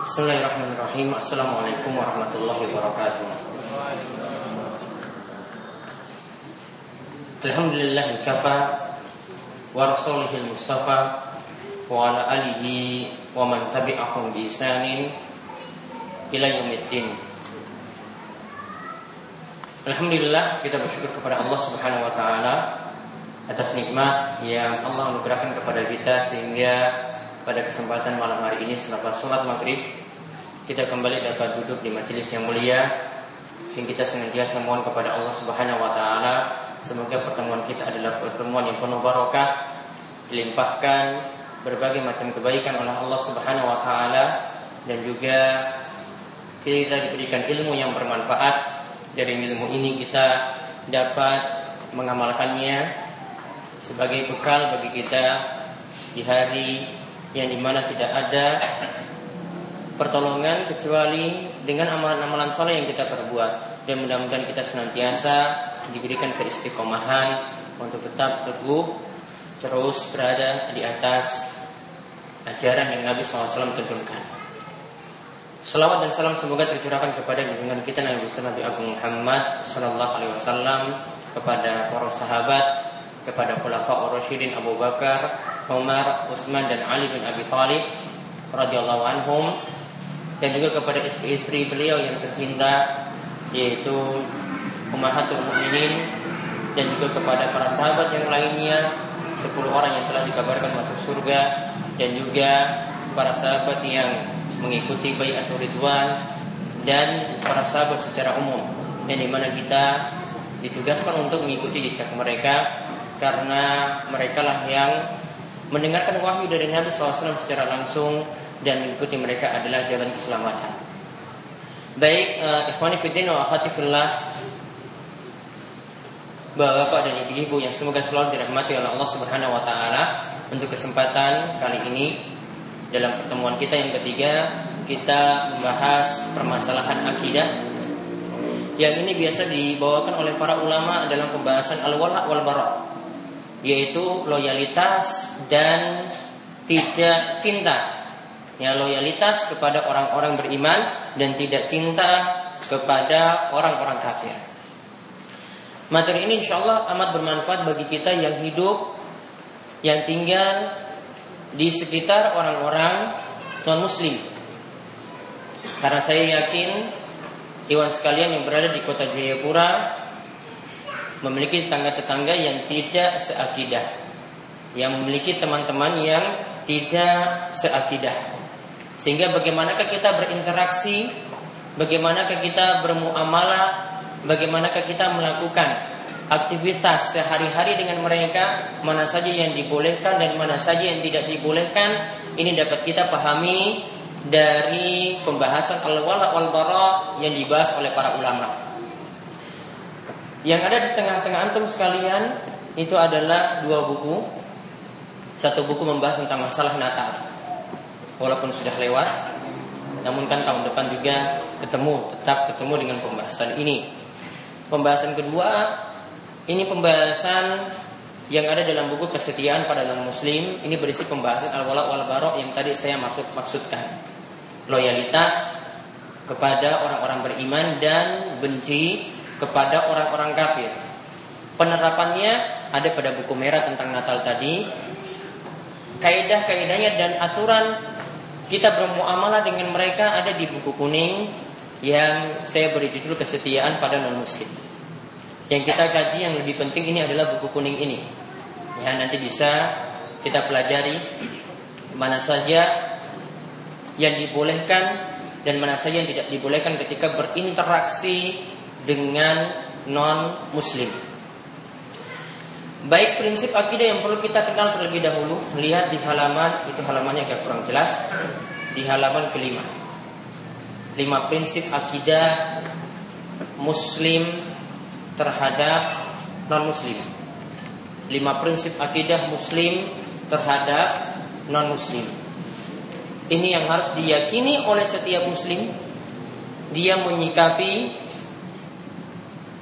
Bismillahirrahmanirrahim. Assalamualaikum warahmatullahi wabarakatuh. Alhamdulillah kafa Wa rasulihil mustafa Wa ala alihi Wa man tabi'ahum bi isanin Ila yumiddin Alhamdulillah kita bersyukur kepada Allah Subhanahu wa taala atas nikmat yang Allah anugerahkan kepada kita sehingga pada kesempatan malam hari ini selepas sholat maghrib kita kembali dapat duduk di majelis yang mulia yang kita senantiasa mohon kepada Allah Subhanahu wa taala. Semoga pertemuan kita adalah pertemuan yang penuh barokah dilimpahkan berbagai macam kebaikan oleh Allah Subhanahu wa taala dan juga kita diberikan ilmu yang bermanfaat. Dari ilmu ini kita dapat mengamalkannya sebagai bekal bagi kita di hari yang di mana tidak ada pertolongan kecuali dengan amalan-amalan soleh yang kita perbuat dan mudah-mudahan kita senantiasa diberikan keistiqomahan untuk tetap teguh terus berada di atas ajaran yang Nabi SAW tentukan. Salawat dan salam semoga tercurahkan kepada junjungan kita Nabi besar Nabi Agung Muhammad Sallallahu Alaihi Wasallam kepada para sahabat, kepada khulafa Rasyidin Abu Bakar, Umar, Utsman dan Ali bin Abi Thalib radhiyallahu anhum. Dan juga kepada istri-istri beliau yang tercinta yaitu Ummahatul Mukminin dan juga kepada para sahabat yang lainnya 10 orang yang telah dikabarkan masuk surga. Dan juga para sahabat yang mengikuti atau ridwan dan para sahabat secara umum. Yang di mana kita ditugaskan untuk mengikuti jejak mereka karena mereka lah yang mendengarkan wahyu dari Nabi SAW secara langsung dan mengikuti mereka adalah jalan keselamatan. Baik, uh, ikhwani fiddin wa akhwati Bapak dan ibu-ibu yang semoga selalu dirahmati oleh Allah Subhanahu wa taala untuk kesempatan kali ini dalam pertemuan kita yang ketiga kita membahas permasalahan akidah yang ini biasa dibawakan oleh para ulama dalam pembahasan al-wala wal bara yaitu loyalitas dan tidak cinta. Ya, loyalitas kepada orang-orang beriman dan tidak cinta kepada orang-orang kafir. Materi ini insya Allah amat bermanfaat bagi kita yang hidup, yang tinggal di sekitar orang-orang non-muslim. Karena saya yakin Iwan sekalian yang berada di kota Jayapura memiliki tetangga-tetangga yang tidak seakidah, yang memiliki teman-teman yang tidak seakidah. Sehingga bagaimanakah kita berinteraksi, bagaimanakah kita bermuamalah, bagaimanakah kita melakukan aktivitas sehari-hari dengan mereka, mana saja yang dibolehkan dan mana saja yang tidak dibolehkan, ini dapat kita pahami dari pembahasan al-wala wal bara yang dibahas oleh para ulama. Yang ada di tengah-tengah antum sekalian itu adalah dua buku. Satu buku membahas tentang masalah Natal. Walaupun sudah lewat, namun kan tahun depan juga ketemu, tetap ketemu dengan pembahasan ini. Pembahasan kedua, ini pembahasan yang ada dalam buku kesetiaan pada non muslim ini berisi pembahasan al-wala wal barok yang tadi saya masuk maksudkan loyalitas kepada orang-orang beriman dan benci kepada orang-orang kafir. Penerapannya ada pada buku merah tentang Natal tadi. Kaidah-kaidahnya dan aturan kita bermuamalah dengan mereka ada di buku kuning yang saya beri judul kesetiaan pada non muslim. Yang kita kaji yang lebih penting ini adalah buku kuning ini. Ya nanti bisa kita pelajari mana saja yang dibolehkan dan mana saja yang tidak dibolehkan ketika berinteraksi dengan non muslim. Baik prinsip akidah yang perlu kita kenal terlebih dahulu Lihat di halaman Itu halamannya agak kurang jelas Di halaman kelima. Lima prinsip akidah Muslim Terhadap non muslim Lima prinsip akidah muslim Terhadap non muslim Ini yang harus diyakini oleh setiap muslim. Dia menyikapi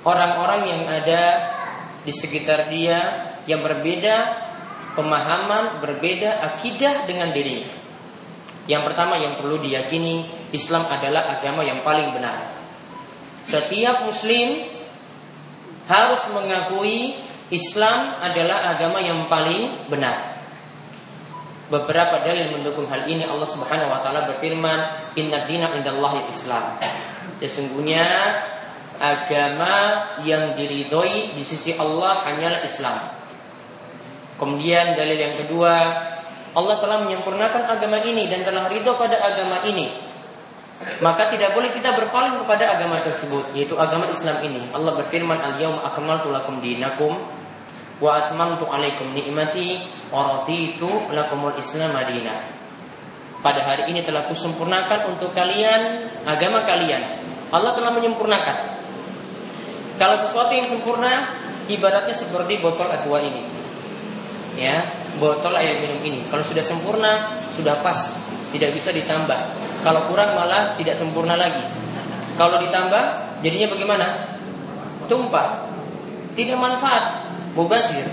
orang-orang yang ada di sekitar dia yang berbeda pemahaman, berbeda akidah dengan dirinya. Yang pertama yang perlu diyakini Islam adalah agama yang paling benar. Setiap muslim harus mengakui Islam adalah agama yang paling benar. Beberapa dalil mendukung hal ini Allah Subhanahu wa taala berfirman, "Inna dina indallahi Islam." Sesungguhnya agama yang diridhoi di sisi Allah hanyalah Islam. Kemudian dalil yang kedua, Allah telah menyempurnakan agama ini dan telah ridho pada agama ini. Maka tidak boleh kita berpaling kepada agama tersebut, yaitu agama Islam ini. Allah berfirman, "Al-yauma akmaltu lakum dinakum wa atmamtu alaikum ni'mati wa raditu lakumul Islam madina. Pada hari ini telah kusempurnakan untuk kalian agama kalian. Allah telah menyempurnakan. Kalau sesuatu yang sempurna ibaratnya seperti botol aqua ini. Ya, botol air minum ini. Kalau sudah sempurna, sudah pas, tidak bisa ditambah. Kalau kurang malah tidak sempurna lagi. Kalau ditambah, jadinya bagaimana? Tumpah. Tidak manfaat mubazir.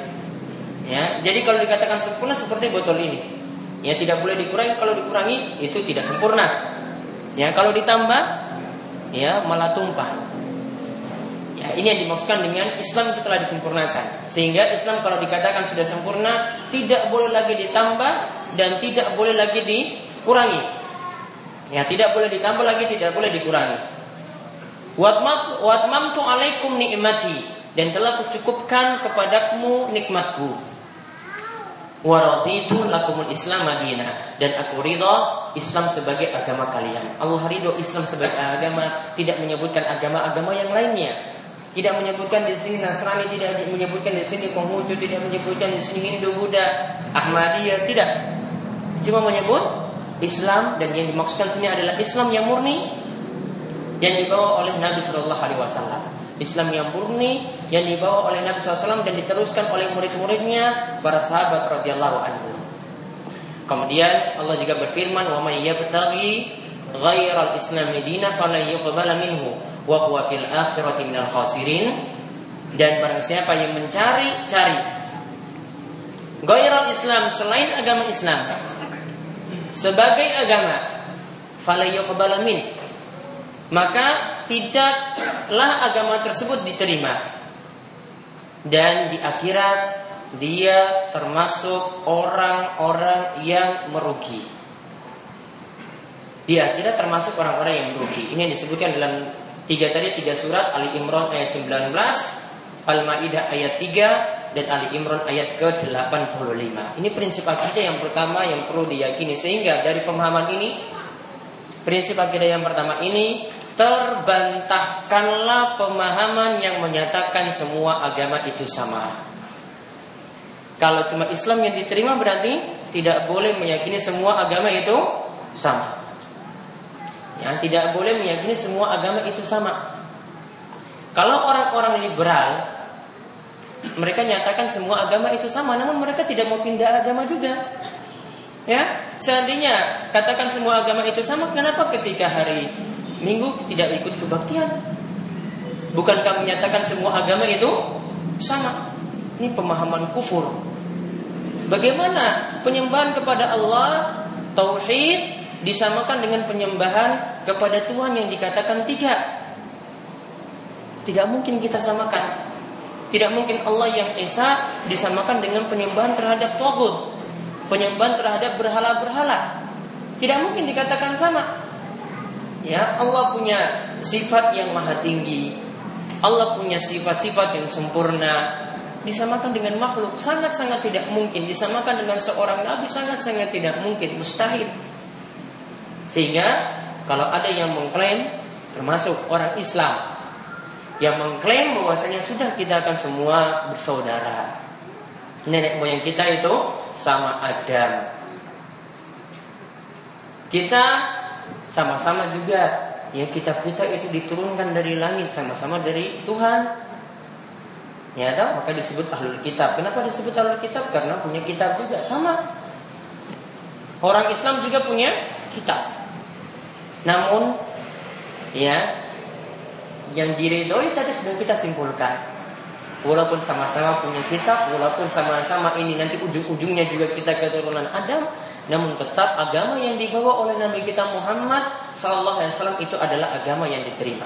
Ya, jadi kalau dikatakan sempurna seperti botol ini. Ya, tidak boleh dikurangi. Kalau dikurangi itu tidak sempurna. Ya, kalau ditambah ya malah tumpah. Ya, ini yang dimaksudkan dengan Islam itu telah disempurnakan. Sehingga Islam kalau dikatakan sudah sempurna, tidak boleh lagi ditambah dan tidak boleh lagi dikurangi. Ya, tidak boleh ditambah lagi, tidak boleh dikurangi. Watmamtu alaikum ni'mati dan telah kucukupkan kepadamu nikmatku. Waraditu lakumul Islam Madinah dan aku ridho Islam sebagai agama kalian. Allah ridho Islam sebagai agama, tidak menyebutkan agama-agama yang lainnya. Tidak menyebutkan di sini Nasrani, tidak menyebutkan di sini Konghucu, tidak menyebutkan di sini Hindu, Buddha, Ahmadiyah, tidak. Cuma menyebut Islam dan yang dimaksudkan sini adalah Islam yang murni yang dibawa oleh Nabi Shallallahu Alaihi Wasallam. Islam yang murni yang dibawa oleh Nabi SAW dan diteruskan oleh murid-muridnya para sahabat radhiyallahu anhu. Kemudian Allah juga berfirman, "Wa may yabtaghi ghairal Islam dina fala yuqbala minhu wa huwa fil akhirati minal khasirin." Dan barang siapa yang mencari-cari ghairal Islam selain agama Islam sebagai agama fala maka tidaklah agama tersebut diterima. Dan di akhirat dia termasuk orang-orang yang merugi. Di akhirat termasuk orang-orang yang merugi. Ini yang disebutkan dalam tiga tadi tiga surat Ali Imran ayat 19, Al-Maidah ayat 3 dan Ali Imran ayat ke-85. Ini prinsip akidah yang pertama yang perlu diyakini sehingga dari pemahaman ini prinsip akidah yang pertama ini terbantahkanlah pemahaman yang menyatakan semua agama itu sama. Kalau cuma Islam yang diterima berarti tidak boleh meyakini semua agama itu sama. Ya, tidak boleh meyakini semua agama itu sama. Kalau orang-orang liberal mereka nyatakan semua agama itu sama, namun mereka tidak mau pindah agama juga. Ya, seandainya katakan semua agama itu sama, kenapa ketika hari Minggu tidak ikut kebaktian. Bukankah menyatakan semua agama itu sama? Ini pemahaman kufur. Bagaimana penyembahan kepada Allah tauhid disamakan dengan penyembahan kepada Tuhan yang dikatakan tiga? Tidak mungkin kita samakan. Tidak mungkin Allah yang Esa disamakan dengan penyembahan terhadap Togut. Penyembahan terhadap berhala-berhala. Tidak mungkin dikatakan sama. Ya, Allah punya sifat yang maha tinggi. Allah punya sifat-sifat yang sempurna. Disamakan dengan makhluk sangat-sangat tidak mungkin. Disamakan dengan seorang nabi sangat-sangat tidak mungkin, mustahil. Sehingga kalau ada yang mengklaim termasuk orang Islam yang mengklaim bahwasanya sudah kita akan semua bersaudara. Nenek moyang kita itu sama Adam. Kita sama-sama juga ya kitab kita itu diturunkan dari langit sama-sama dari Tuhan. Ya tahu maka disebut ahlul kitab. Kenapa disebut ahlul kitab? Karena punya kitab juga sama. Orang Islam juga punya kitab. Namun ya yang diridhoi tadi sudah kita simpulkan. Walaupun sama-sama punya kitab, walaupun sama-sama ini nanti ujung-ujungnya juga kita keturunan Adam, namun tetap agama yang dibawa oleh Nabi kita Muhammad Sallallahu Alaihi Wasallam itu adalah agama yang diterima.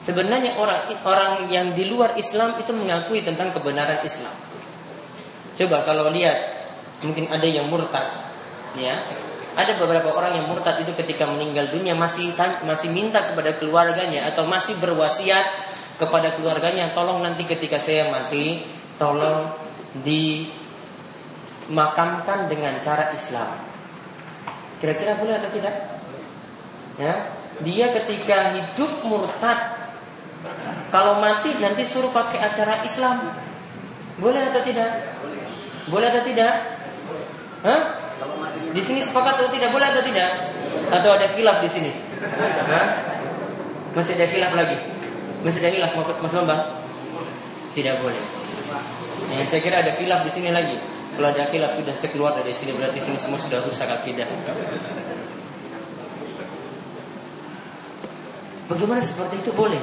Sebenarnya orang orang yang di luar Islam itu mengakui tentang kebenaran Islam. Coba kalau lihat mungkin ada yang murtad, ya. Ada beberapa orang yang murtad itu ketika meninggal dunia masih masih minta kepada keluarganya atau masih berwasiat kepada keluarganya, tolong nanti ketika saya mati, tolong dimakamkan dengan cara Islam. Kira-kira boleh atau tidak? Ya, dia ketika hidup murtad kalau mati nanti suruh pakai acara Islam. Boleh atau tidak? Boleh atau tidak? Hah? Di sini sepakat atau tidak? Boleh atau tidak? Atau ada khilaf di sini? Masih ada khilaf lagi? Masih ada khilaf Mas Bambang? Tidak boleh. Ya, saya kira ada khilaf di sini lagi. Kalau ada khilaf sudah saya keluar dari sini berarti sini semua sudah rusak akidah. Bagaimana seperti itu boleh?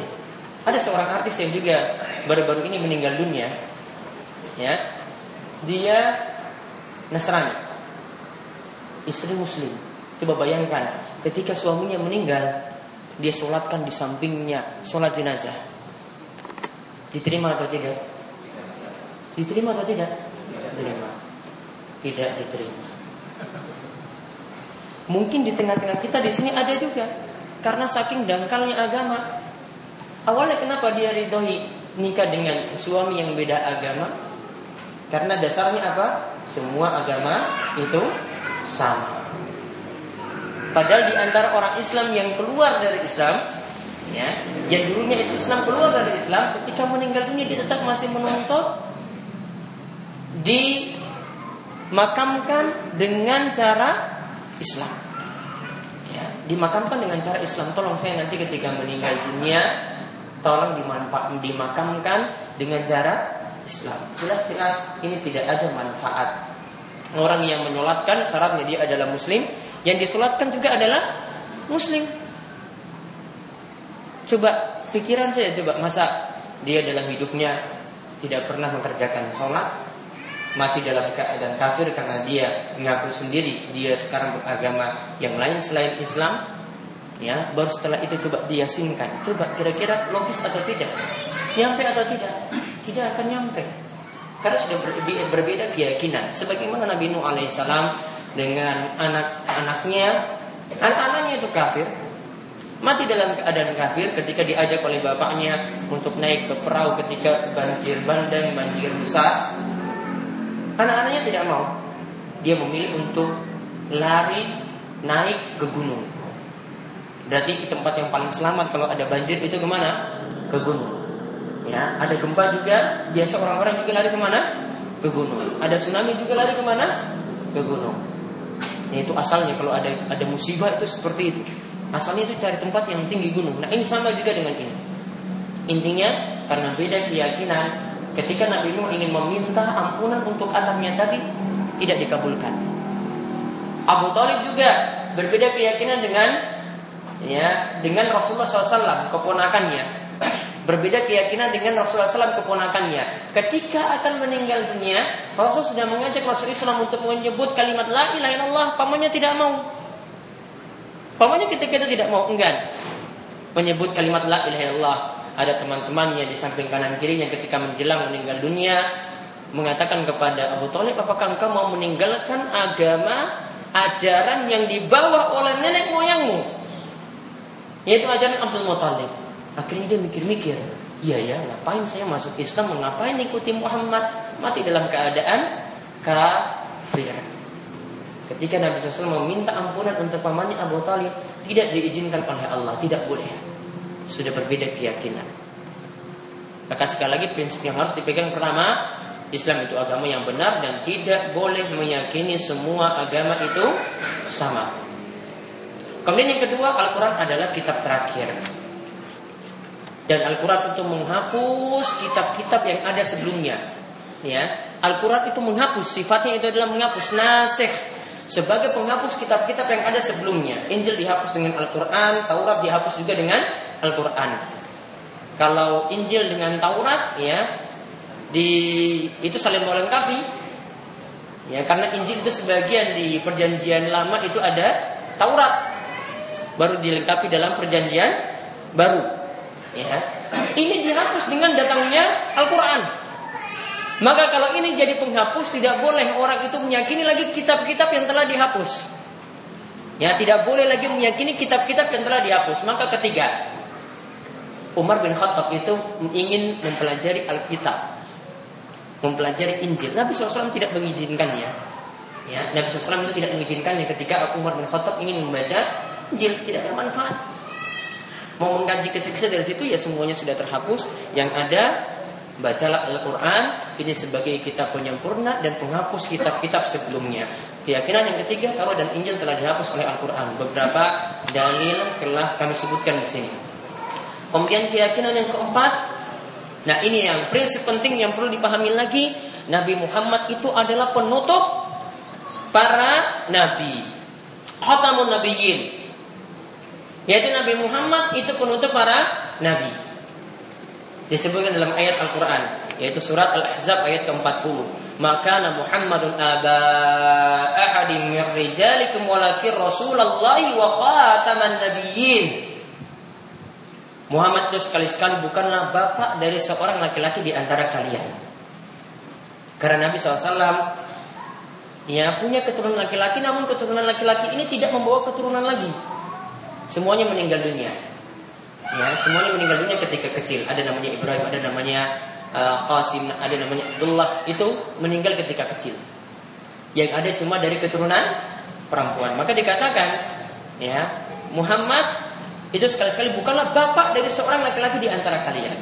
Ada seorang artis yang juga baru-baru ini meninggal dunia. Ya. Dia Nasrani. Istri muslim. Coba bayangkan ketika suaminya meninggal, dia sholatkan di sampingnya sholat jenazah. Diterima atau tidak? Diterima atau tidak? Diterima. Tidak diterima. Mungkin di tengah-tengah kita di sini ada juga karena saking dangkalnya agama Awalnya kenapa dia ridhoi nikah dengan suami yang beda agama? Karena dasarnya apa? Semua agama itu sama. Padahal di antara orang Islam yang keluar dari Islam, ya, yang dulunya itu Islam keluar dari Islam, ketika meninggal dunia dia tetap masih menuntut dimakamkan dengan cara Islam. Ya, dimakamkan dengan cara Islam. Tolong saya nanti ketika meninggal dunia tolong dimanfaat dimakamkan dengan cara Islam. Jelas-jelas ini tidak ada manfaat. Orang yang menyolatkan syaratnya dia adalah muslim, yang disolatkan juga adalah muslim. Coba pikiran saya coba masa dia dalam hidupnya tidak pernah mengerjakan sholat, mati dalam keadaan kafir karena dia mengaku sendiri dia sekarang beragama yang lain selain Islam, ya baru setelah itu coba diasinkan coba kira-kira logis atau tidak? Nyampe atau tidak? Tidak akan nyampe karena sudah berbeda, berbeda keyakinan. Sebagaimana Nabi Nuh alaihissalam dengan anak-anaknya anak-anaknya itu kafir. Mati dalam keadaan kafir ketika diajak oleh bapaknya untuk naik ke perahu ketika banjir bandang banjir besar. Anak-anaknya tidak mau. Dia memilih untuk lari naik ke gunung. Berarti tempat yang paling selamat kalau ada banjir itu ke mana? Ke gunung. Ya, ada gempa juga. Biasa orang-orang juga lari ke mana? Ke gunung. Ada tsunami juga lari ke mana? Ke gunung. Nah, itu asalnya kalau ada ada musibah itu seperti itu. Asalnya itu cari tempat yang tinggi gunung. Nah ini sama juga dengan ini. Intinya karena beda keyakinan, ketika Nabi Nuh ingin meminta ampunan untuk anaknya tadi tidak dikabulkan. Abu Talib juga berbeda keyakinan dengan ya dengan Rasulullah SAW keponakannya berbeda keyakinan dengan Rasulullah SAW keponakannya. Ketika akan meninggal dunia, Rasul sudah mengajak Rasul Islam untuk menyebut kalimat La ilaha illallah. Pamannya tidak mau. Pamannya ketika itu tidak mau, enggan. Menyebut kalimat La ilaha illallah. Ada teman-temannya di samping kanan kirinya ketika menjelang meninggal dunia mengatakan kepada Abu Talib, apakah engkau mau meninggalkan agama ajaran yang dibawa oleh nenek moyangmu? Yaitu ajaran Abdul Muthalib. Akhirnya dia mikir-mikir, iya ya, ngapain saya masuk Islam, ngapain ikuti Muhammad, mati dalam keadaan kafir. Ketika Nabi SAW meminta ampunan untuk pamannya Abu Talib, tidak diizinkan oleh Allah, tidak boleh. Sudah berbeda keyakinan. Maka sekali lagi prinsip yang harus dipegang pertama, Islam itu agama yang benar dan tidak boleh meyakini semua agama itu sama. Kemudian yang kedua, Al-Quran adalah kitab terakhir. Dan Al-Quran itu menghapus kitab-kitab yang ada sebelumnya. Ya, Al-Quran itu menghapus, sifatnya itu adalah menghapus nasih sebagai penghapus kitab-kitab yang ada sebelumnya. Injil dihapus dengan Al-Quran, Taurat dihapus juga dengan Al-Quran. Kalau Injil dengan Taurat, ya, di itu saling melengkapi. Ya, karena Injil itu sebagian di perjanjian lama itu ada Taurat. Baru dilengkapi dalam perjanjian baru. Ya. Ini dihapus dengan datangnya Al-Qur'an. Maka kalau ini jadi penghapus tidak boleh orang itu meyakini lagi kitab-kitab yang telah dihapus. Ya, tidak boleh lagi meyakini kitab-kitab yang telah dihapus. Maka ketiga, Umar bin Khattab itu ingin mempelajari Alkitab, mempelajari Injil. Nabi SAW tidak mengizinkannya. Ya, Nabi SAW itu tidak mengizinkannya ketika Umar bin Khattab ingin membaca Injil, tidak ada manfaat. Mau mengkaji kisah-kisah dari situ ya semuanya sudah terhapus. Yang ada bacalah Al-Quran ini sebagai kitab penyempurna dan penghapus kitab-kitab sebelumnya. Keyakinan yang ketiga, Taurat dan Injil telah dihapus oleh Al-Quran. Beberapa dalil telah kami sebutkan di sini. Kemudian keyakinan yang keempat, nah ini yang prinsip penting yang perlu dipahami lagi, Nabi Muhammad itu adalah penutup para nabi. Khatamun nabiyyin. Yaitu Nabi Muhammad itu penutup para nabi. Disebutkan dalam ayat Al-Qur'an, yaitu surat Al-Ahzab ayat ke-40. Maka Muhammadun aba ahadim min rijalikum walakin Rasulullahi wa khataman nabiyyin. Muhammad itu sekali-sekali bukanlah bapak dari seorang laki-laki di antara kalian. Karena Nabi SAW ya punya keturunan laki-laki, namun keturunan laki-laki ini tidak membawa keturunan lagi. Semuanya meninggal dunia. Ya, semuanya meninggal dunia ketika kecil. Ada namanya Ibrahim, ada namanya uh, Qasim, ada namanya Abdullah. Itu meninggal ketika kecil. Yang ada cuma dari keturunan perempuan. Maka dikatakan, ya Muhammad itu sekali-sekali bukanlah bapak dari seorang laki-laki di antara kalian.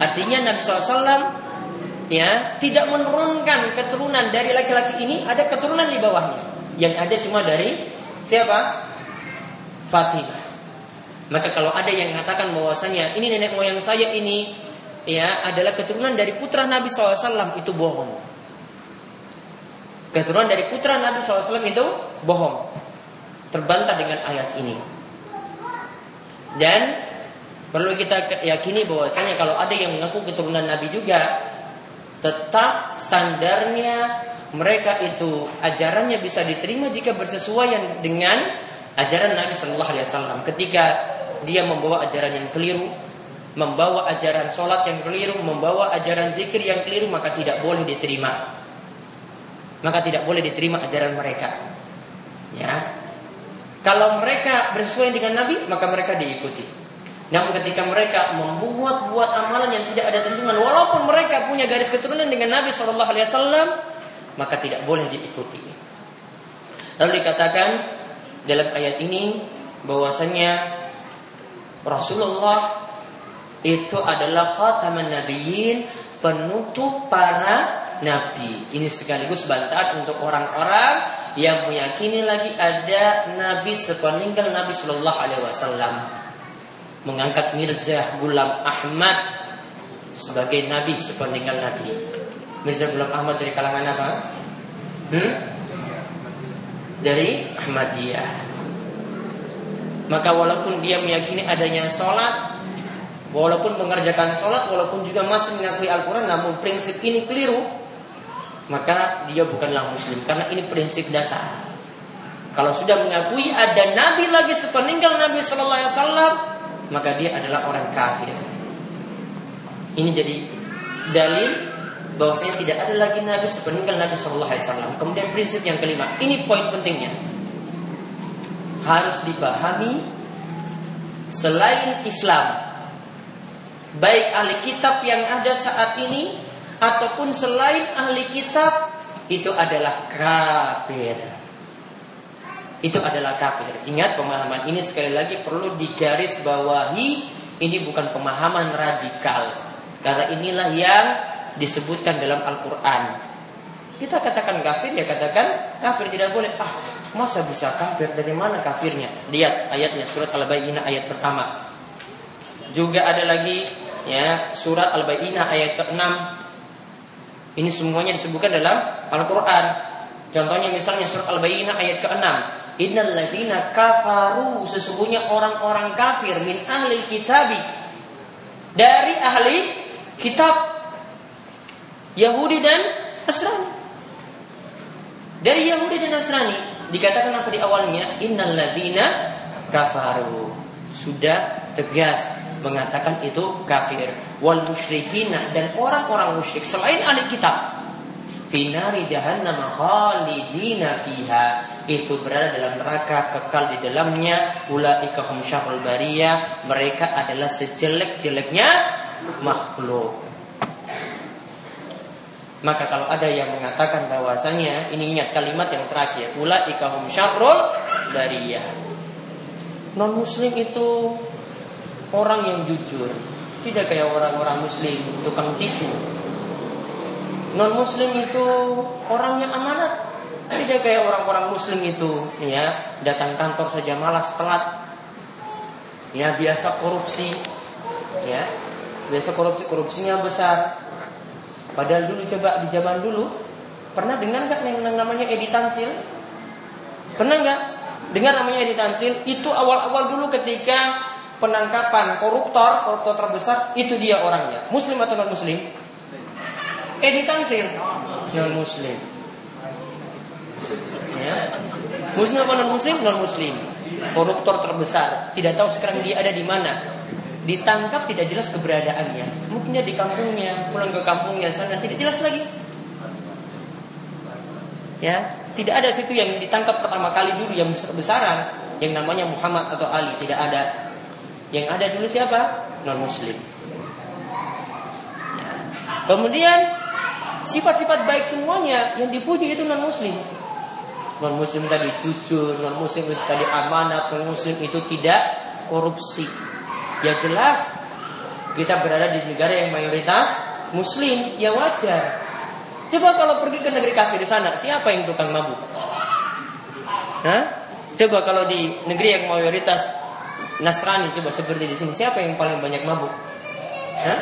Artinya Nabi SAW ya tidak menurunkan keturunan dari laki-laki ini, ada keturunan di bawahnya. Yang ada cuma dari siapa? Fatimah. Maka kalau ada yang mengatakan bahwasanya ini nenek moyang saya ini ya adalah keturunan dari putra Nabi SAW itu bohong. Keturunan dari putra Nabi SAW itu bohong. Terbantah dengan ayat ini. Dan perlu kita yakini bahwasanya kalau ada yang mengaku keturunan Nabi juga tetap standarnya mereka itu ajarannya bisa diterima jika bersesuaian dengan ajaran Nabi Shallallahu Alaihi Wasallam. Ketika dia membawa ajaran yang keliru, membawa ajaran sholat yang keliru, membawa ajaran zikir yang keliru, maka tidak boleh diterima. Maka tidak boleh diterima ajaran mereka. Ya, kalau mereka bersesuaian dengan Nabi, maka mereka diikuti. Namun ketika mereka membuat-buat amalan yang tidak ada tentuan, walaupun mereka punya garis keturunan dengan Nabi Shallallahu Alaihi Wasallam, maka tidak boleh diikuti. Lalu dikatakan dalam ayat ini bahwasanya Rasulullah itu adalah khataman nabiyyin, penutup para nabi. Ini sekaligus bantahan untuk orang-orang yang meyakini lagi ada nabi sepeninggal Nabi Shallallahu Alaihi Wasallam mengangkat Mirza Gulam Ahmad sebagai nabi sepeninggal Nabi. Mirza Gulam Ahmad dari kalangan apa? Hmm? Dari Ahmadiyah. Maka walaupun dia meyakini adanya sholat, walaupun mengerjakan sholat, walaupun juga masih mengakui Al-Quran, namun prinsip ini keliru, maka dia bukanlah muslim karena ini prinsip dasar. Kalau sudah mengakui ada nabi lagi sepeninggal Nabi Shallallahu Alaihi Wasallam, maka dia adalah orang kafir. Ini jadi dalil bahwasanya tidak ada lagi nabi sepeninggal Nabi Shallallahu Alaihi Wasallam. Kemudian prinsip yang kelima, ini poin pentingnya harus dipahami selain Islam baik ahli kitab yang ada saat ini ataupun selain ahli kitab itu adalah kafir. Itu adalah kafir. Ingat pemahaman ini sekali lagi perlu digaris bawahi. Ini bukan pemahaman radikal. Karena inilah yang disebutkan dalam Al-Quran. Kita katakan kafir ya katakan kafir tidak boleh. Ah masa bisa kafir? Dari mana kafirnya? Lihat ayatnya surat Al-Bayyinah ayat pertama. Juga ada lagi ya surat Al-Bayyinah ayat ke-6 ini semuanya disebutkan dalam Al-Quran. Contohnya misalnya surat Al-Bayyinah ayat ke-6. Innal ladzina kafaru sesungguhnya orang-orang kafir min ahli kitabi dari ahli kitab Yahudi dan Nasrani. Dari Yahudi dan Nasrani dikatakan apa di awalnya? Innal ladina kafaru. Sudah tegas mengatakan itu kafir. Wal musyrikina dan orang-orang musyrik selain ahli kitab. Finari jahannam khalidina fiha itu berada dalam neraka kekal di dalamnya ulaika hum syarrul bariyah mereka adalah sejelek-jeleknya makhluk maka kalau ada yang mengatakan bahwasanya ini ingat kalimat yang terakhir, ula ikahum syarrul bariyah. Non muslim itu orang yang jujur, tidak kayak orang-orang muslim tukang tipu. Non muslim itu orang yang amanat, tidak kayak orang-orang muslim itu ya datang kantor saja malas telat. Ya biasa korupsi, ya biasa korupsi korupsinya besar, Padahal dulu coba di zaman dulu pernah dengar nggak yang namanya editansil? Pernah nggak dengar namanya editansil? Itu awal-awal dulu ketika penangkapan koruptor, koruptor terbesar itu dia orangnya. Muslim atau non muslim? Editansil non muslim. Ya. Muslim atau non muslim? Non muslim. Koruptor terbesar. Tidak tahu sekarang dia ada di mana ditangkap tidak jelas keberadaannya. Mungkin di kampungnya, pulang ke kampungnya sana tidak jelas lagi. Ya, tidak ada situ yang ditangkap pertama kali dulu yang besar-besaran yang namanya Muhammad atau Ali tidak ada. Yang ada dulu siapa? Non Muslim. Ya. Kemudian sifat-sifat baik semuanya yang dipuji itu non Muslim. Non Muslim tadi jujur, non Muslim tadi amanah, non Muslim itu tidak korupsi. Ya jelas kita berada di negara yang mayoritas muslim, ya wajar. Coba kalau pergi ke negeri kafir di sana, siapa yang tukang mabuk? Hah? Coba kalau di negeri yang mayoritas Nasrani coba seperti di sini, siapa yang paling banyak mabuk? Hah?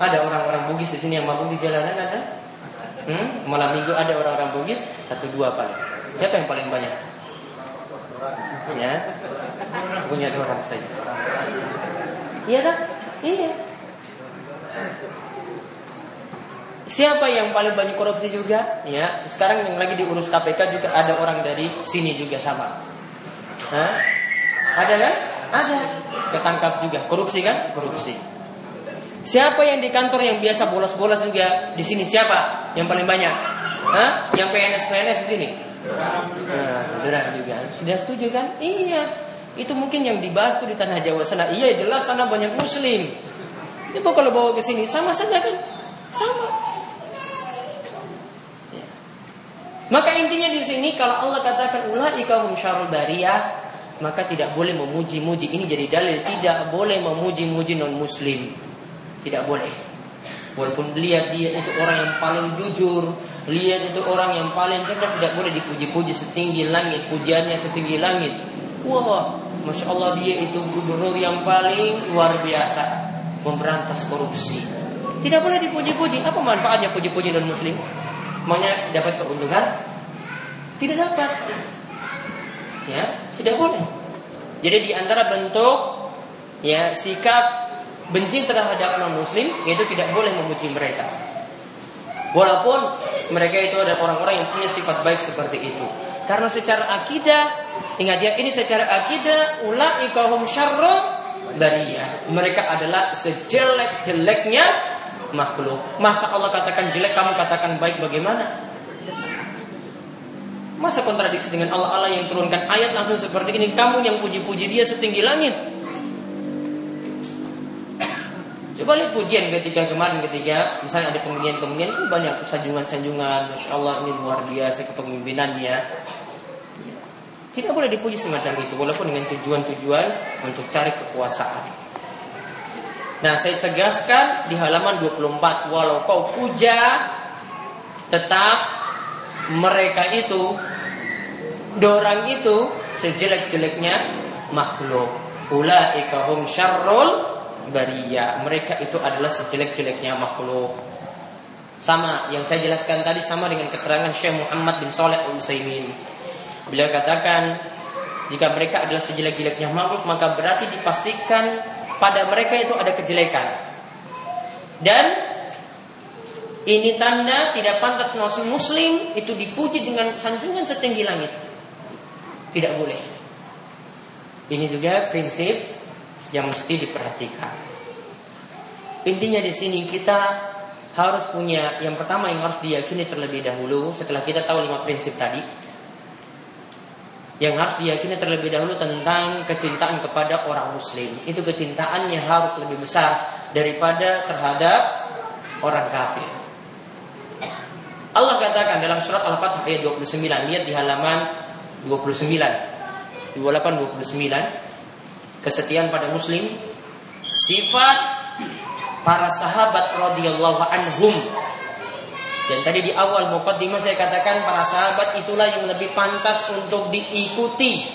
Ada orang-orang Bugis di sini yang mabuk di jalanan ada? Hmm? Malam minggu ada orang-orang Bugis satu dua paling. Siapa yang paling banyak? Ya, punya dua orang saja. Iya kan? Iya. Siapa yang paling banyak korupsi juga? Ya, sekarang yang lagi diurus KPK juga ada orang dari sini juga sama. Hah? Ada kan? Ada. Ketangkap juga. Korupsi kan? Korupsi. Siapa yang di kantor yang biasa bolos-bolos juga di sini siapa yang paling banyak? Hah? Yang PNS PNS di sini? Nah, juga. Sudah setuju kan? Iya. Itu mungkin yang dibahas tuh di tanah Jawa sana. Iya jelas sana banyak muslim. Coba kalau bawa ke sini sama saja kan? Sama. Ya. Maka intinya di sini kalau Allah katakan ulaika hum syarul bariyah, maka tidak boleh memuji-muji. Ini jadi dalil tidak boleh memuji-muji non muslim. Tidak boleh. Walaupun lihat dia itu orang yang paling jujur, lihat itu orang yang paling cerdas tidak boleh dipuji-puji setinggi langit, pujiannya setinggi langit. Wah, masya Allah dia itu gubernur yang paling luar biasa memberantas korupsi. Tidak boleh dipuji-puji. Apa manfaatnya puji-puji non muslim? Maunya dapat keuntungan? Tidak dapat. Ya, tidak boleh. Jadi di antara bentuk ya sikap benci terhadap non muslim yaitu tidak boleh memuji mereka. Walaupun mereka itu ada orang-orang yang punya sifat baik seperti itu. Karena secara akidah Ingat ya, ini secara akidah ulaikahum syarrul bariyah. Mereka adalah sejelek-jeleknya makhluk. Masa Allah katakan jelek, kamu katakan baik bagaimana? Masa kontradiksi dengan Allah Allah yang turunkan ayat langsung seperti ini Kamu yang puji-puji dia setinggi langit Coba lihat pujian ketika kemarin ketika Misalnya ada kemudian-kemudian itu banyak sanjungan-sanjungan Masya Allah ini luar biasa kepemimpinannya tidak boleh dipuji semacam itu walaupun dengan tujuan-tujuan untuk cari kekuasaan. Nah, saya tegaskan di halaman 24 walau kau puja tetap mereka itu dorang itu sejelek-jeleknya makhluk. Ulaika hum syarrul bariyah. Mereka itu adalah sejelek-jeleknya makhluk. Sama yang saya jelaskan tadi sama dengan keterangan Syekh Muhammad bin Saleh Al-Utsaimin. Beliau katakan jika mereka adalah sejelek-jeleknya makhluk maka berarti dipastikan pada mereka itu ada kejelekan. Dan Ini tanda tidak pantas muslim itu dipuji dengan sanjungan setinggi langit. Tidak boleh. Ini juga prinsip yang mesti diperhatikan. Intinya di sini kita harus punya yang pertama yang harus diyakini terlebih dahulu setelah kita tahu lima prinsip tadi yang harus diyakini terlebih dahulu tentang kecintaan kepada orang muslim. Itu kecintaannya harus lebih besar daripada terhadap orang kafir. Allah katakan dalam surat Al-Fatih ayat 29, lihat di halaman 29. 28 29 kesetiaan pada muslim sifat para sahabat radhiyallahu anhum dan tadi di awal mukaddimah saya katakan para sahabat itulah yang lebih pantas untuk diikuti.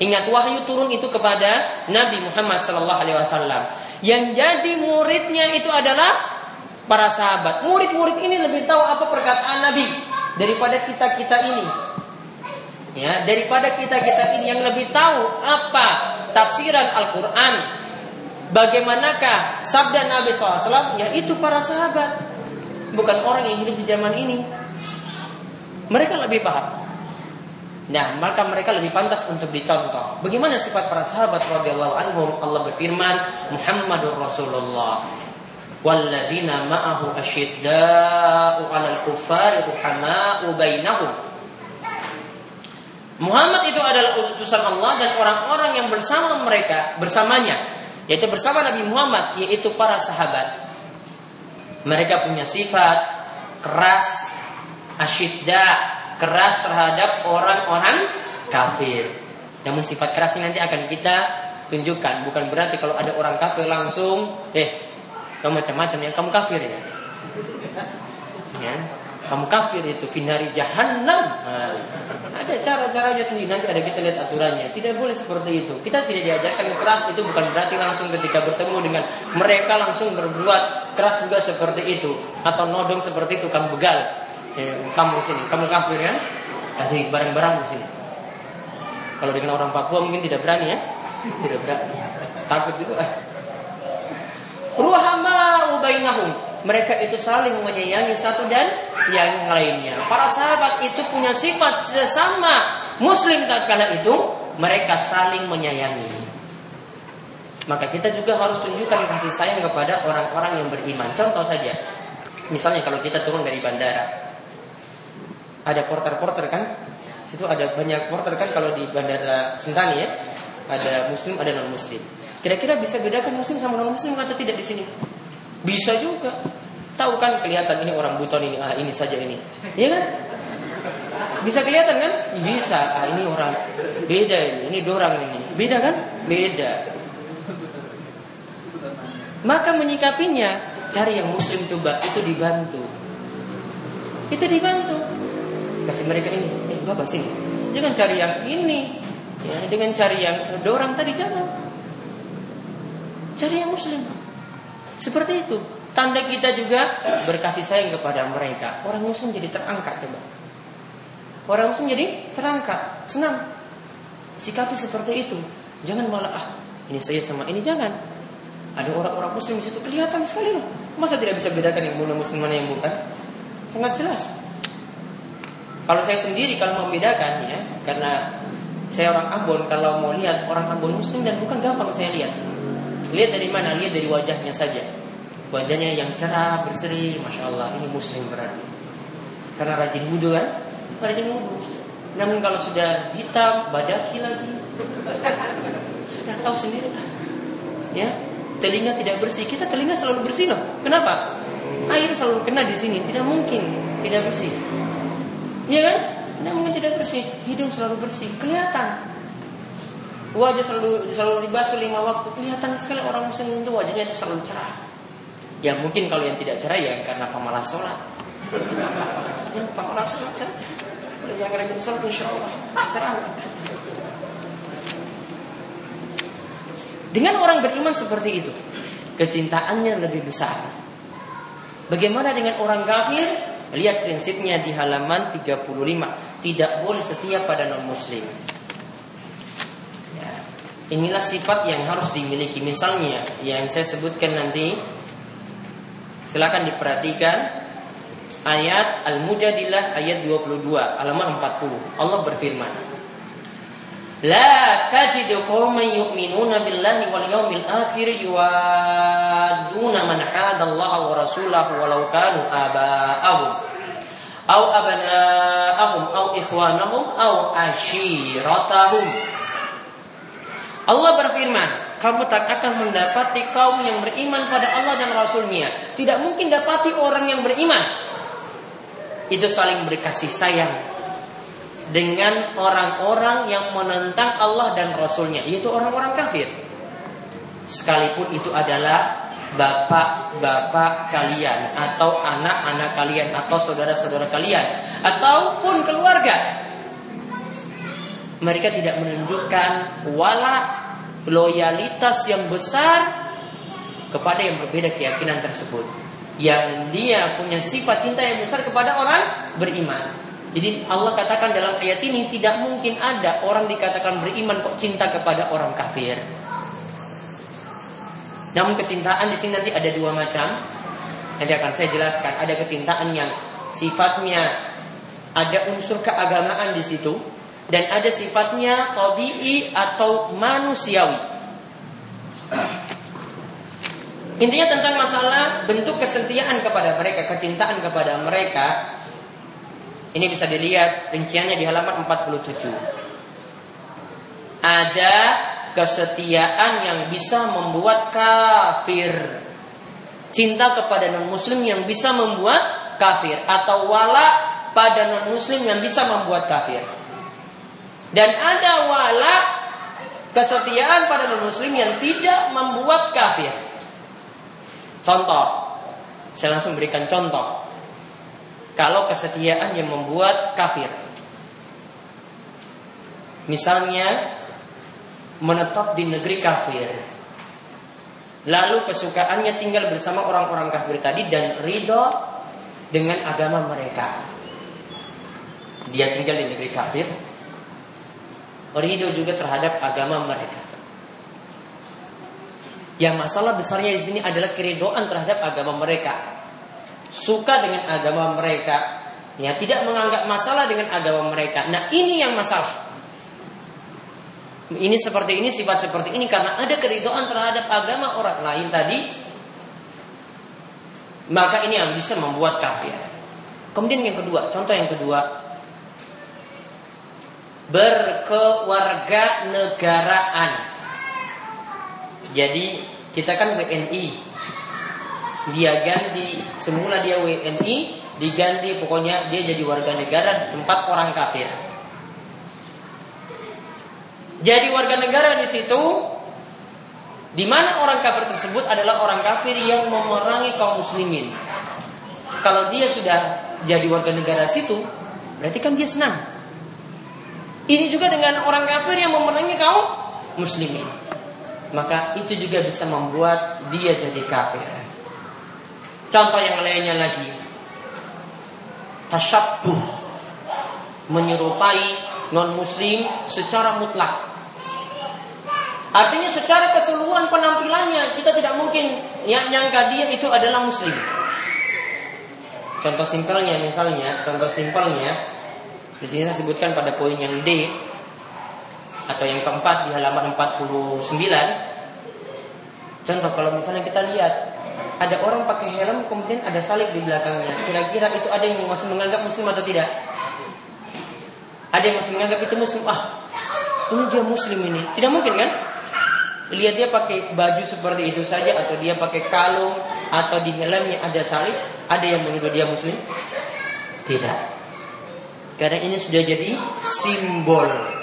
Ingat wahyu turun itu kepada Nabi Muhammad sallallahu alaihi wasallam. Yang jadi muridnya itu adalah para sahabat. Murid-murid ini lebih tahu apa perkataan Nabi daripada kita-kita ini. Ya, daripada kita-kita ini yang lebih tahu apa tafsiran Al-Qur'an. Bagaimanakah sabda Nabi SAW? Ya itu para sahabat bukan orang yang hidup di zaman ini. Mereka lebih paham. Nah, maka mereka lebih pantas untuk dicontoh. Bagaimana sifat para sahabat radhiyallahu anhum? Allah berfirman, Muhammadur Rasulullah. Walladzina ma'ahu asyidda'u 'alal kuffari ruhama'u bainahum. Muhammad itu adalah utusan Allah dan orang-orang yang bersama mereka, bersamanya, yaitu bersama Nabi Muhammad, yaitu para sahabat. Mereka punya sifat keras, asyidda, keras terhadap orang-orang kafir. Namun sifat keras ini nanti akan kita tunjukkan. Bukan berarti kalau ada orang kafir langsung, eh, kamu macam-macam yang kamu kafir ya. ya. Kamu kafir itu finari jahannam. Nah, ada cara-caranya sendiri nanti ada kita lihat aturannya. Tidak boleh seperti itu. Kita tidak diajarkan keras itu bukan berarti langsung ketika bertemu dengan mereka langsung berbuat keras juga seperti itu atau nodong seperti itu kamu begal. Eh, kamu sini, kamu kafir kan? Kasih barang-barang di sini. Kalau dengan orang Papua mungkin tidak berani ya. Tidak berani. Takut juga. Ruhama ubainahum mereka itu saling menyayangi satu dan yang lainnya. Para sahabat itu punya sifat sama muslim tatkala itu mereka saling menyayangi. Maka kita juga harus tunjukkan kasih sayang kepada orang-orang yang beriman. Contoh saja, misalnya kalau kita turun dari bandara, ada porter-porter kan? Situ ada banyak porter kan kalau di bandara Sentani ya, ada muslim, ada non muslim. Kira-kira bisa bedakan muslim sama non muslim atau tidak di sini? Bisa juga. Tahu kan kelihatan ini orang buton ini, ah ini saja ini. Iya kan? Bisa kelihatan kan? Bisa. Ah ini orang beda ini, ini dorang ini. Beda kan? Beda. Maka menyikapinya cari yang muslim coba itu dibantu. Itu dibantu. Kasih mereka ini, eh bapak sini. Jangan cari yang ini. Ya, dengan cari yang dorang tadi jangan. Cari yang muslim. Seperti itu. Tanda kita juga berkasih sayang kepada mereka. Orang muslim jadi terangkat coba. Orang muslim jadi terangkat, senang. Sikapi seperti itu. Jangan malah ah ini saya sama ini jangan. Ada orang-orang muslim di situ kelihatan sekali loh. Masa tidak bisa bedakan yang bukan muslim mana yang bukan? Sangat jelas. Kalau saya sendiri kalau membedakan ya, karena saya orang Ambon kalau mau lihat orang Ambon muslim dan bukan gampang saya lihat. Lihat dari mana? Lihat dari wajahnya saja. Wajahnya yang cerah, berseri, Masya Allah, ini muslim berarti. Karena rajin wudhu kan? Rajin wudhu. Namun kalau sudah hitam, badaki lagi. Sudah tahu sendiri. Ya, telinga tidak bersih. Kita telinga selalu bersih loh. Kenapa? Air selalu kena di sini. Tidak mungkin tidak bersih. Iya kan? Tidak tidak bersih. Hidung selalu bersih. Kelihatan. Wajah selalu selalu dibasuh lima waktu. Kelihatan sekali orang muslim itu wajahnya itu selalu cerah. Ya mungkin kalau yang tidak cerai ya karena pemalas sholat. Ya, pemalas sholat. Kalau yang rajin sholat insya Allah cerah. Dengan orang beriman seperti itu, kecintaannya lebih besar. Bagaimana dengan orang kafir? Lihat prinsipnya di halaman 35. Tidak boleh setia pada non-muslim. Inilah sifat yang harus dimiliki. Misalnya, yang saya sebutkan nanti Silakan diperhatikan ayat Al-Mujadilah ayat 22 halaman 40. Allah berfirman, La tajidu qauman yu'minuna billahi wal yawmil akhir yuwadduna man hadallaha wa rasulahu walau kanu aba'ahum aw abna'ahum aw ikhwanahum aw ashiratahum Allah berfirman, kamu tak akan mendapati kaum yang beriman pada Allah dan Rasulnya. Tidak mungkin dapati orang yang beriman itu saling berkasih sayang dengan orang-orang yang menentang Allah dan Rasulnya, yaitu orang-orang kafir. Sekalipun itu adalah bapak-bapak kalian atau anak-anak kalian atau saudara-saudara kalian ataupun keluarga. Mereka tidak menunjukkan wala loyalitas yang besar kepada yang berbeda keyakinan tersebut yang dia punya sifat cinta yang besar kepada orang beriman. Jadi Allah katakan dalam ayat ini tidak mungkin ada orang dikatakan beriman kok cinta kepada orang kafir. Namun kecintaan di sini nanti ada dua macam. Nanti akan saya jelaskan. Ada kecintaan yang sifatnya ada unsur keagamaan di situ dan ada sifatnya tabii atau manusiawi. Intinya tentang masalah bentuk kesetiaan kepada mereka, kecintaan kepada mereka. Ini bisa dilihat rinciannya di halaman 47. Ada kesetiaan yang bisa membuat kafir. Cinta kepada non muslim yang bisa membuat kafir atau wala pada non muslim yang bisa membuat kafir. Dan ada wala kesetiaan pada non muslim yang tidak membuat kafir. Contoh, saya langsung berikan contoh. Kalau kesetiaan yang membuat kafir. Misalnya menetap di negeri kafir. Lalu kesukaannya tinggal bersama orang-orang kafir tadi dan ridho dengan agama mereka. Dia tinggal di negeri kafir. Ridho juga terhadap agama mereka. Yang masalah besarnya di sini adalah keridoan terhadap agama mereka. Suka dengan agama mereka. Ya, tidak menganggap masalah dengan agama mereka. Nah, ini yang masalah. Ini seperti ini, sifat seperti ini karena ada keridoan terhadap agama orang lain tadi. Maka ini yang bisa membuat kafir. Kemudian yang kedua, contoh yang kedua, berkewarga negaraan. Jadi kita kan WNI. Dia ganti semula dia WNI, diganti pokoknya dia jadi warga negara di tempat orang kafir. Jadi warga negara di situ di mana orang kafir tersebut adalah orang kafir yang memerangi kaum muslimin. Kalau dia sudah jadi warga negara situ, berarti kan dia senang. Ini juga dengan orang kafir yang memerangi kaum muslimin maka itu juga bisa membuat dia jadi kafir. Contoh yang lainnya lagi, tasyabuh menyerupai non muslim secara mutlak. Artinya secara keseluruhan penampilannya kita tidak mungkin yang nyangka dia itu adalah muslim. Contoh simpelnya misalnya, contoh simpelnya di sini saya sebutkan pada poin yang D atau yang keempat di halaman 49 contoh kalau misalnya kita lihat ada orang pakai helm kemudian ada salib di belakangnya. Kira-kira itu ada yang masih menganggap muslim atau tidak? Ada yang masih menganggap itu muslim? Ah ini dia muslim ini. Tidak mungkin kan? Lihat dia pakai baju seperti itu saja atau dia pakai kalung atau di helmnya ada salib ada yang menuduh dia muslim? Tidak karena ini sudah jadi simbol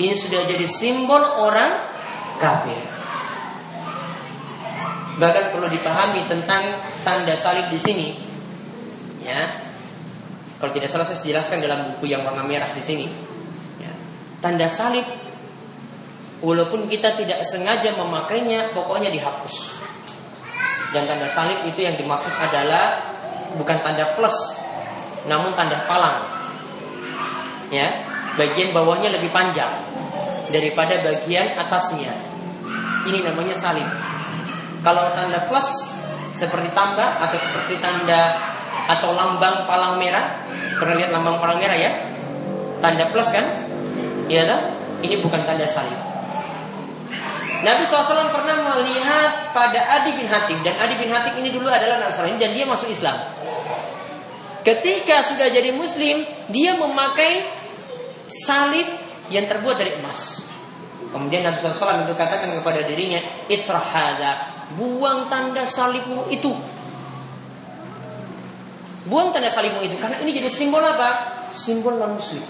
ini sudah jadi simbol orang kafir. Bahkan perlu dipahami tentang tanda salib di sini. Ya. Kalau tidak salah saya jelaskan dalam buku yang warna merah di sini. Ya. Tanda salib walaupun kita tidak sengaja memakainya pokoknya dihapus. Dan tanda salib itu yang dimaksud adalah bukan tanda plus namun tanda palang. Ya, bagian bawahnya lebih panjang daripada bagian atasnya. Ini namanya salib. Kalau tanda plus seperti tambah atau seperti tanda atau lambang palang merah. Pernah lihat lambang palang merah ya? Tanda plus kan? Iya kan? Ini bukan tanda salib. Nabi SAW pernah melihat pada Adi bin Hatim dan Adi bin Hatim ini dulu adalah Nasrani dan dia masuk Islam. Ketika sudah jadi Muslim, dia memakai salib yang terbuat dari emas. Kemudian Nabi SAW itu katakan kepada dirinya, Itrahada, buang tanda salibmu itu. Buang tanda salibmu itu, karena ini jadi simbol apa? Simbol non Muslim.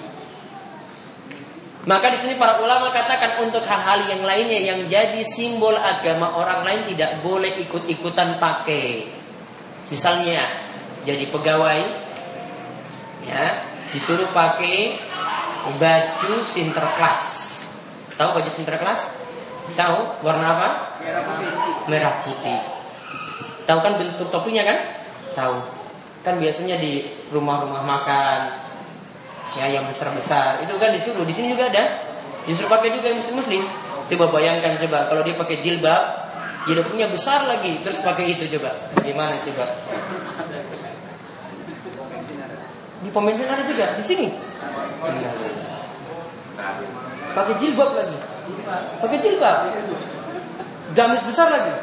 Maka di sini para ulama katakan untuk hal-hal yang lainnya yang jadi simbol agama orang lain tidak boleh ikut-ikutan pakai. Misalnya jadi pegawai ya disuruh pakai baju sinterklas. Tahu baju sinterklas? Tahu warna apa? Merah putih. Merah putih. Tahu kan bentuk topinya kan? Tahu. Kan biasanya di rumah-rumah makan ya yang besar-besar itu kan disuruh di sini juga ada disuruh pakai juga yang muslim muslim coba bayangkan coba kalau dia pakai jilbab jilbabnya besar lagi terus pakai itu coba gimana coba di pom bensin ada juga di sini pakai jilbab lagi pakai jilbab gamis besar lagi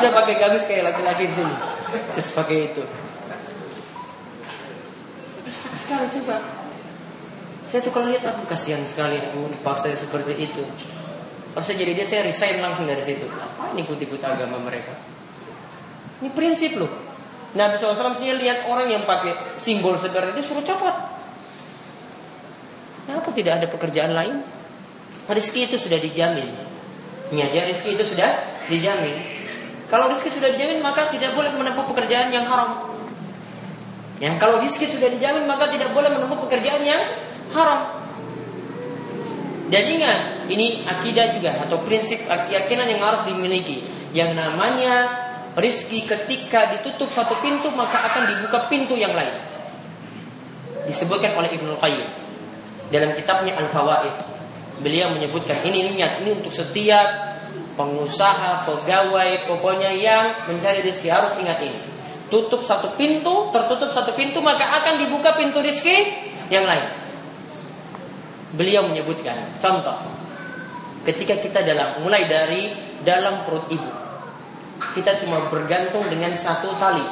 udah pakai gamis kayak laki-laki di sini terus pakai itu besar sekali coba saya tuh kalau lihat aku kasihan sekali aku dipaksa seperti itu. Harusnya jadi dia saya resign langsung dari situ. Apa ini ikut-ikut agama mereka? Ini prinsip loh. Nabi SAW sih lihat orang yang pakai simbol seperti itu suruh copot. Kenapa tidak ada pekerjaan lain? Rizki itu sudah dijamin. Ya, ya rizki itu sudah dijamin. Kalau rizki sudah dijamin maka tidak boleh menempuh pekerjaan yang haram. Yang kalau rizki sudah dijamin maka tidak boleh menempuh pekerjaan yang haram. Dan ingat, ini akidah juga atau prinsip keyakinan yang harus dimiliki. Yang namanya rizki ketika ditutup satu pintu maka akan dibuka pintu yang lain. Disebutkan oleh Ibnu Qayyim dalam kitabnya Al-Fawaid. Beliau menyebutkan ini niat ini untuk setiap pengusaha, pegawai, pokoknya yang mencari rizki harus ingat ini. Tutup satu pintu, tertutup satu pintu maka akan dibuka pintu rizki yang lain. Beliau menyebutkan contoh ketika kita dalam mulai dari dalam perut ibu kita cuma bergantung dengan satu tali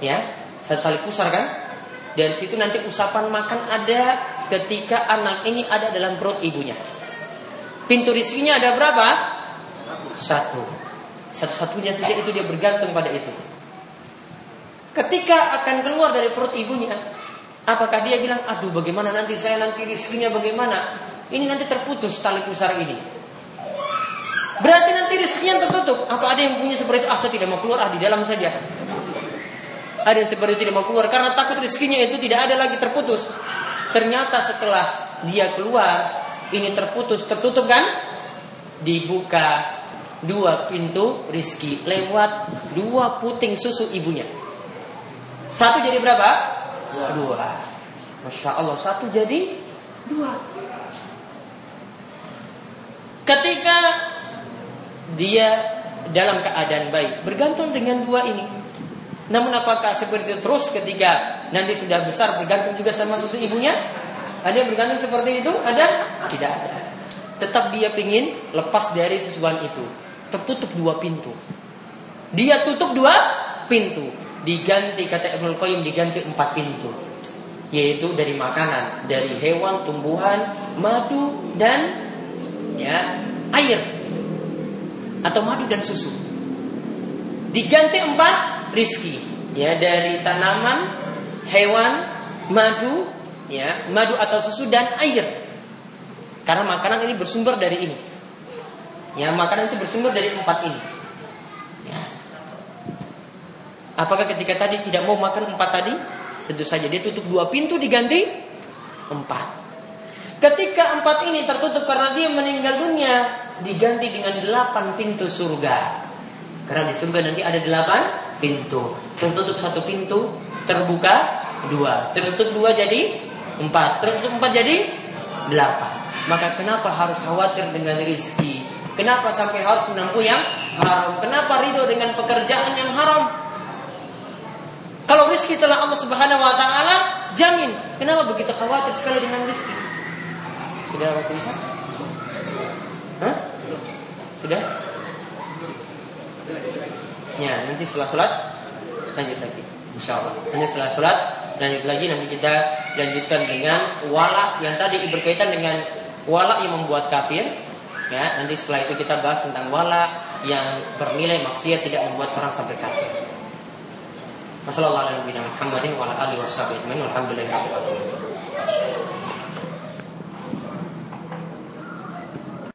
ya satu tali pusar kan dari situ nanti usapan makan ada ketika anak ini ada dalam perut ibunya pintu rizkinya ada berapa satu satu-satunya saja itu dia bergantung pada itu ketika akan keluar dari perut ibunya Apakah dia bilang, aduh bagaimana nanti saya nanti rizkinya bagaimana? Ini nanti terputus tali pusar ini. Berarti nanti rizkinya tertutup. Apa ada yang punya seperti itu? Ah, tidak mau keluar, ah di dalam saja. Ada yang seperti itu tidak mau keluar karena takut rizkinya itu tidak ada lagi terputus. Ternyata setelah dia keluar, ini terputus, tertutup kan? Dibuka dua pintu rizki lewat dua puting susu ibunya. Satu jadi berapa? dua. Masya Allah satu jadi dua. Ketika dia dalam keadaan baik, bergantung dengan dua ini. Namun apakah seperti itu terus ketika nanti sudah besar bergantung juga sama susu ibunya? Ada yang bergantung seperti itu? Ada? Tidak ada. Tetap dia ingin lepas dari susuan itu. Tertutup dua pintu. Dia tutup dua pintu diganti kata Ibnu Qayyim diganti empat pintu yaitu dari makanan, dari hewan, tumbuhan, madu dan ya air atau madu dan susu. Diganti empat rizki ya dari tanaman, hewan, madu, ya madu atau susu dan air. Karena makanan ini bersumber dari ini. Ya makanan itu bersumber dari empat ini. Apakah ketika tadi tidak mau makan empat tadi? Tentu saja dia tutup dua pintu diganti empat. Ketika empat ini tertutup karena dia meninggal dunia, diganti dengan delapan pintu surga. Karena di surga nanti ada delapan pintu. Tertutup satu pintu, terbuka dua. Tertutup dua jadi empat. Tertutup empat jadi delapan. Maka kenapa harus khawatir dengan rizki? Kenapa sampai harus menempuh yang haram. Kenapa ridho dengan pekerjaan yang haram? Kalau rizki telah Allah Subhanahu wa taala jamin, kenapa begitu khawatir sekali dengan rizki? Sudah waktu bisa? Hah? Sudah? Nanti setelah sholat lanjut lagi. Insya Allah. Nanti setelah sholat lanjut lagi nanti kita lanjutkan dengan wala yang tadi berkaitan dengan wala yang membuat kafir. Ya, nanti setelah itu kita bahas tentang wala yang bernilai maksiat tidak membuat orang sampai kafir. Wassalamualaikum warahmatullahi wabarakatuh.